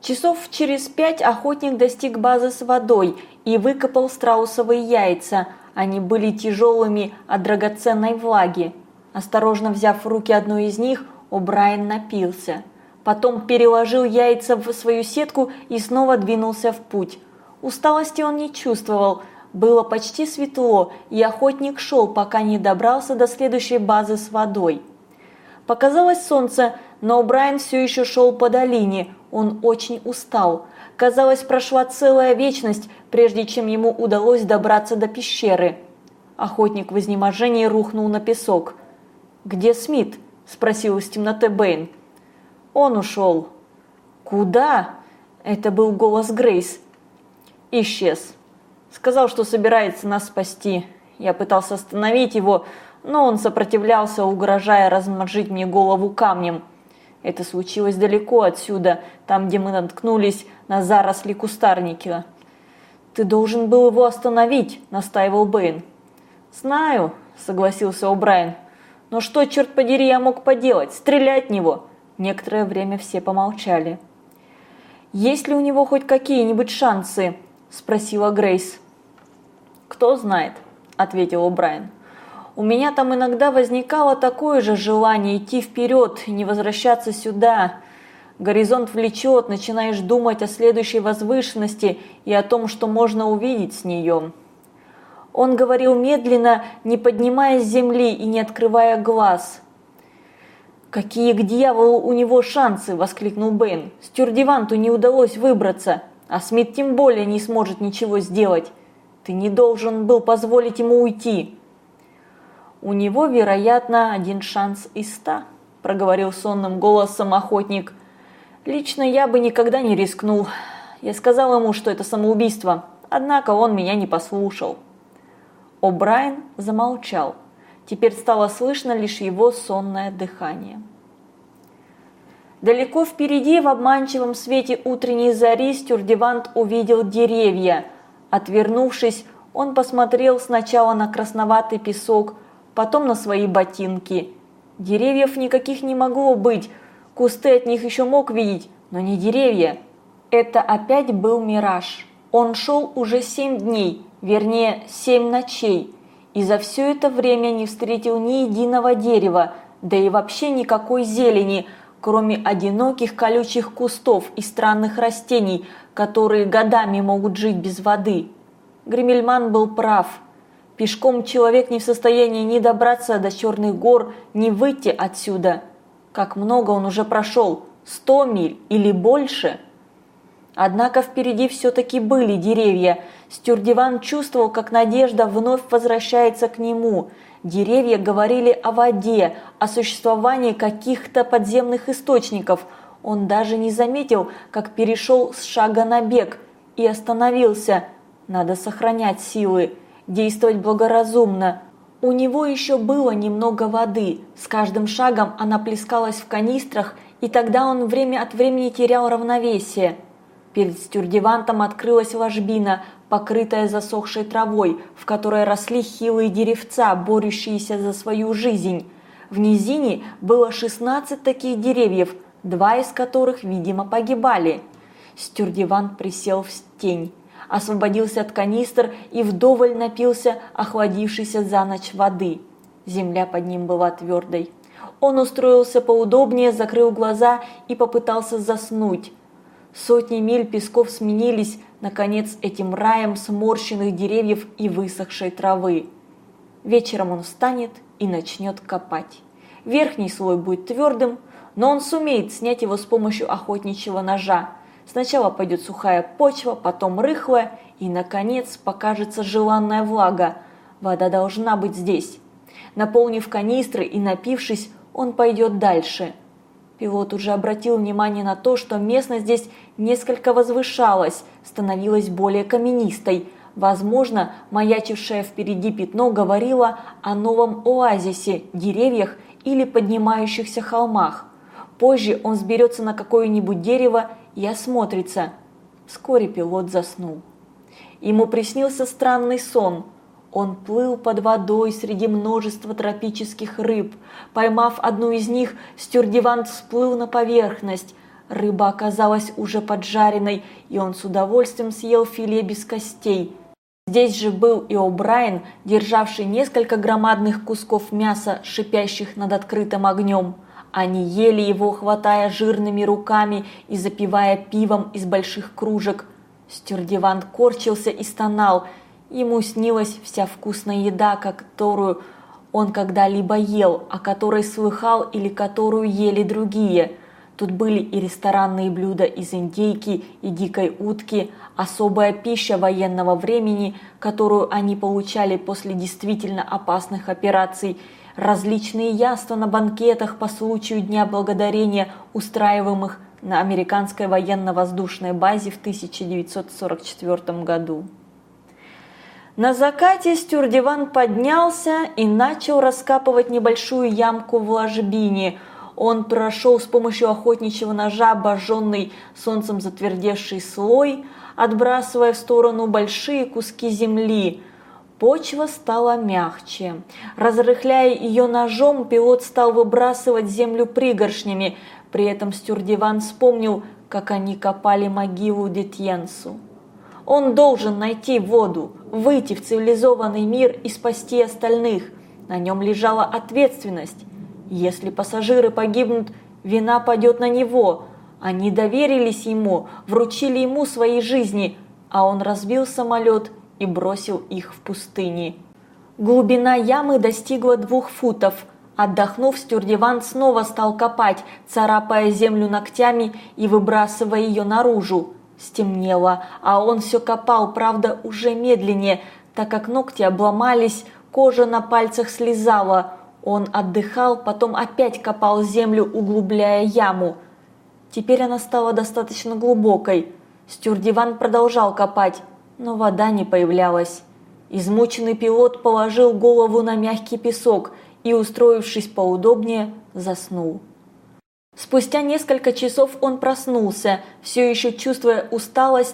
Часов через пять охотник достиг базы с водой и выкопал страусовые яйца. Они были тяжелыми от драгоценной влаги. Осторожно взяв в руки одно из них, О'Брайен напился. Потом переложил яйца в свою сетку и снова двинулся в путь. Усталости он не чувствовал. Было почти светло, и охотник шел, пока не добрался до следующей базы с водой. Показалось солнце, но Брайан все еще шел по долине. Он очень устал. Казалось, прошла целая вечность, прежде чем ему удалось добраться до пещеры. Охотник в изнеможении рухнул на песок. «Где Смит?» – спросил из темноты Бэйн. «Он ушел». «Куда?» – это был голос Грейс. «Исчез. Сказал, что собирается нас спасти. Я пытался остановить его, но он сопротивлялся, угрожая размажить мне голову камнем. Это случилось далеко отсюда, там, где мы наткнулись на заросли кустарника. «Ты должен был его остановить», – настаивал Бэйн. «Знаю», – согласился О'Брайен. «Но что, черт подери, я мог поделать? Стрелять в него?» Некоторое время все помолчали. «Есть ли у него хоть какие-нибудь шансы?» – спросила Грейс. «Кто знает», – ответил О'Брайен. У меня там иногда возникало такое же желание идти вперед не возвращаться сюда. Горизонт влечет, начинаешь думать о следующей возвышенности и о том, что можно увидеть с нее. Он говорил медленно, не поднимая с земли и не открывая глаз. «Какие к дьяволу у него шансы!» – воскликнул Бен. «Стюардеванту не удалось выбраться, а Смит тем более не сможет ничего сделать. Ты не должен был позволить ему уйти». «У него, вероятно, один шанс из ста», – проговорил сонным голосом охотник. «Лично я бы никогда не рискнул. Я сказал ему, что это самоубийство, однако он меня не послушал». О'Брайен замолчал. Теперь стало слышно лишь его сонное дыхание. Далеко впереди, в обманчивом свете утренней зари, Стюрдевант увидел деревья. Отвернувшись, он посмотрел сначала на красноватый песок, потом на свои ботинки. Деревьев никаких не могло быть, кусты от них еще мог видеть, но не деревья. Это опять был мираж. Он шел уже семь дней, вернее семь ночей, и за все это время не встретил ни единого дерева, да и вообще никакой зелени, кроме одиноких колючих кустов и странных растений, которые годами могут жить без воды. Гремельман был прав – Пешком человек не в состоянии ни добраться до Черных гор, ни выйти отсюда. Как много он уже прошел, сто миль или больше. Однако впереди все-таки были деревья. Стюрдиван чувствовал, как надежда вновь возвращается к нему. Деревья говорили о воде, о существовании каких-то подземных источников. Он даже не заметил, как перешел с шага на бег и остановился. Надо сохранять силы действовать благоразумно. У него еще было немного воды, с каждым шагом она плескалась в канистрах, и тогда он время от времени терял равновесие. Перед стюрдевантом открылась ложбина, покрытая засохшей травой, в которой росли хилые деревца, борющиеся за свою жизнь. В низине было 16 таких деревьев, два из которых, видимо, погибали. Стюрдевант присел в тень освободился от канистр и вдоволь напился охладившейся за ночь воды. Земля под ним была твердой. Он устроился поудобнее, закрыл глаза и попытался заснуть. Сотни миль песков сменились, наконец, этим раем сморщенных деревьев и высохшей травы. Вечером он встанет и начнет копать. Верхний слой будет твердым, но он сумеет снять его с помощью охотничьего ножа. Сначала пойдет сухая почва, потом рыхлая и, наконец, покажется желанная влага. Вода должна быть здесь. Наполнив канистры и напившись, он пойдет дальше. Пилот уже обратил внимание на то, что местность здесь несколько возвышалась, становилась более каменистой. Возможно, маячившее впереди пятно говорило о новом оазисе, деревьях или поднимающихся холмах. Позже он сберется на какое-нибудь дерево и осмотрится. Вскоре пилот заснул. Ему приснился странный сон. Он плыл под водой среди множества тропических рыб. Поймав одну из них, стюрдевант всплыл на поверхность. Рыба оказалась уже поджаренной, и он с удовольствием съел филе без костей. Здесь же был и О'Брайен, державший несколько громадных кусков мяса, шипящих над открытым огнем. Они ели его, хватая жирными руками и запивая пивом из больших кружек. Стюрдевант корчился и стонал. Ему снилась вся вкусная еда, которую он когда-либо ел, о которой слыхал или которую ели другие – Тут были и ресторанные блюда из индейки и дикой утки, особая пища военного времени, которую они получали после действительно опасных операций, различные яства на банкетах по случаю Дня Благодарения, устраиваемых на американской военно-воздушной базе в 1944 году. На закате Стюрдиван поднялся и начал раскапывать небольшую ямку в ложбине – он прошел с помощью охотничьего ножа обожженный солнцем затвердевший слой, отбрасывая в сторону большие куски земли. Почва стала мягче. Разрыхляя ее ножом, пилот стал выбрасывать землю пригоршнями. При этом Стюрдиван вспомнил, как они копали могилу Детьенсу. Он должен найти воду, выйти в цивилизованный мир и спасти остальных. На нем лежала ответственность. Если пассажиры погибнут, вина падет на него. Они доверились ему, вручили ему свои жизни, а он разбил самолет и бросил их в пустыне. Глубина ямы достигла двух футов. Отдохнув, Стюрдеван снова стал копать, царапая землю ногтями и выбрасывая ее наружу. Стемнело, а он все копал, правда, уже медленнее, так как ногти обломались, кожа на пальцах слезала. Он отдыхал, потом опять копал землю, углубляя яму. Теперь она стала достаточно глубокой. Стюрдиван продолжал копать, но вода не появлялась. Измученный пилот положил голову на мягкий песок и, устроившись поудобнее, заснул. Спустя несколько часов он проснулся, все еще чувствуя усталость,